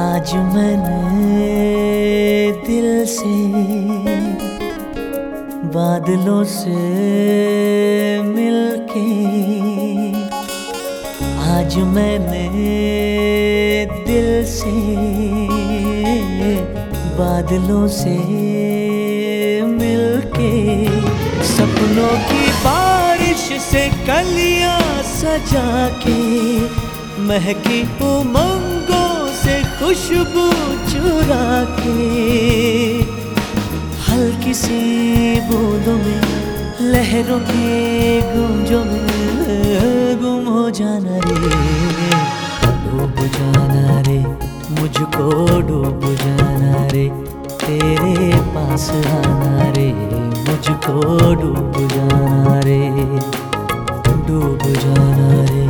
आज मैंने दिल से बादलों से मिलके, आज मैंने दिल से बादलों से मिलके सपनों की बारिश से कलियाँ सजा के, महकी उमंगों खुशबू चुरा के हल्की सी बूंदों में, लहरों के गूंजों में गुम हो जाना रे। डूब जाना रे, मुझको डूब जाना रे, तेरे पास आना रे, मुझको डूब जाना रे। डूब जाना रे,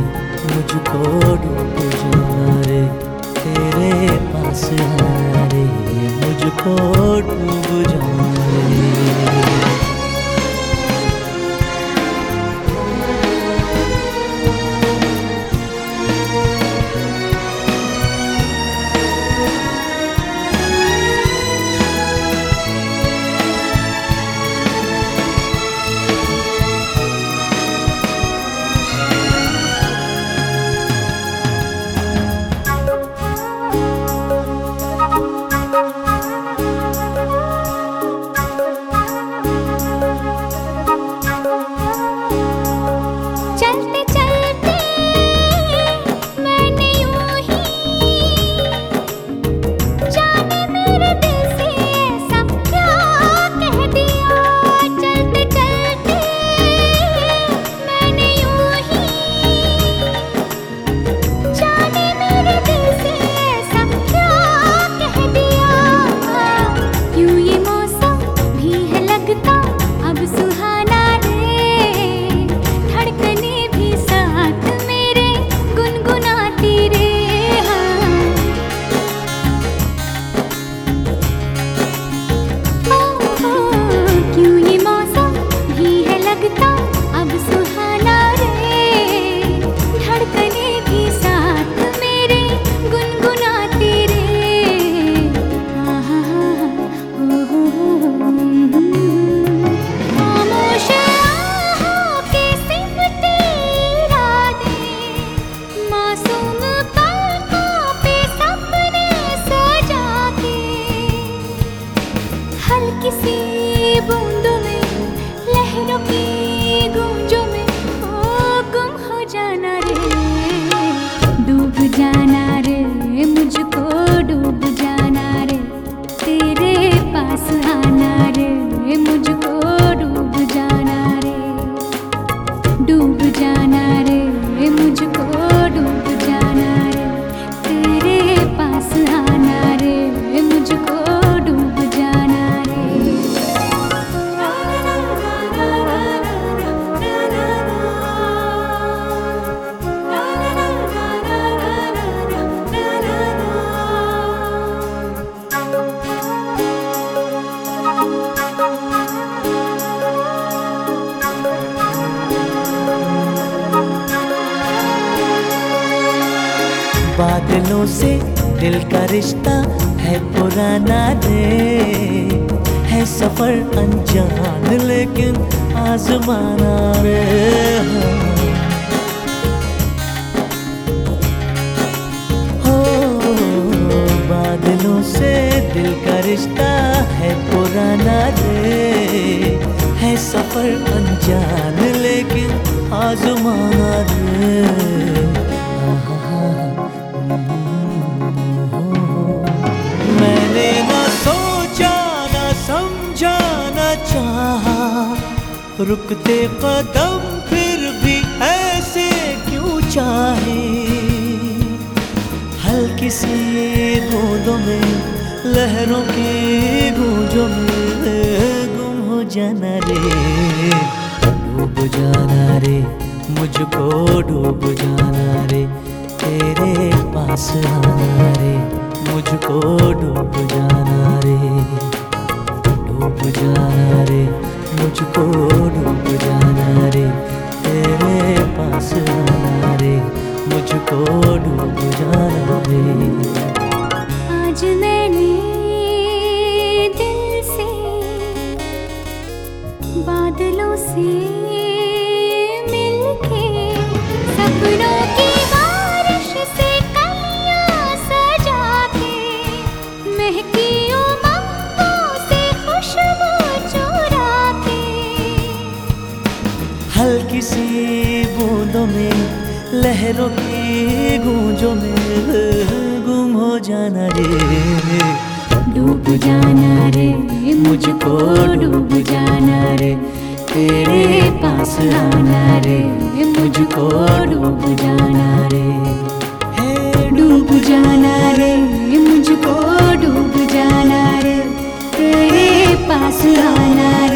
मुझको डूब जाना रे। तेरे पास हरे मुझको डूब जाना हल्की सी बूंदों में, लहरों की गूंजों में ओ गुम हो जाना रे, डूब जाना रे, मुझको डूब जाना रे, तेरे पास आना बादलों से दिल का रिश्ता है पुराना रे। है सफ़र अनजान, लेकिन आजमाना रे। हो, बादलों से दिल का रिश्ता है पुराना रे। है सफ़र अनजान, लेकिन आजमाना रे। रुकते कदम फिर भी ऐसे क्यों चाहे? हल्की सी बूंदों में, लहरों की गूंजों में गुम हो जाना रे। डूब जाना रे, मुझको डूब जाना रे। तेरे पास आना रे, मुझको डूब जाना रे। डूब जाना रे। मुझको डूब जाना रे तेरे पास आना रे मुझको डूब जाना रे। बादलों बूंदों में, लहरों की गूंजों में, गुम हो जाना रे। डूब जाना रे, मुझको डूब जाना रे, तेरे पास आना रे, मुझको डूब जाना रे। डूब जाना रे, मुझको डूब जाना रे, तेरे पास आना रे।